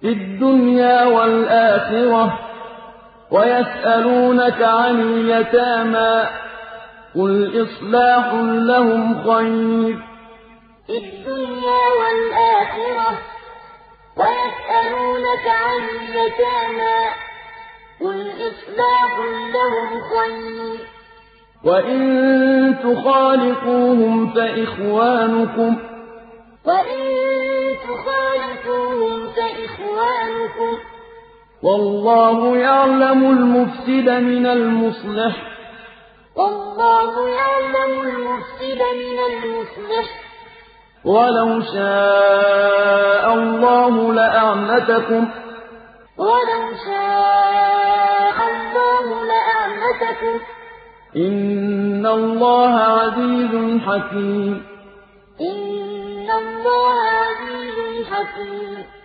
فِي الدُّنْيَا وَالْآخِرَةِ وَيَسْأَلُونَكَ عَنِ الْيَتَامَىٰ ۖ قُلْ إِصْلَاحٌ لَّهُمْ خَيْرٌ. فِي الدُّنْيَا وَالْآخِرَةِ إِصْلَاحٌ لَّهُمْ خَيْرٌ ۖ وَإِن تُخَالِطُوهُمْ فَإِخْوَانُكُمْ ۚ وَاللَّهُ يَعْلَمُ الْمُفْسِدَ مِنَ الْمُصْلِحِ ۚ. وَلَوْ شَاءَ اللَّهُ لَأَعْنَتَكُمْ ۚ إِنَّ اللَّهَ عَزِيزٌ حَكِيمٌ. إِنَّ اللَّهَ عَزِيزٌ حَكِيمٌ.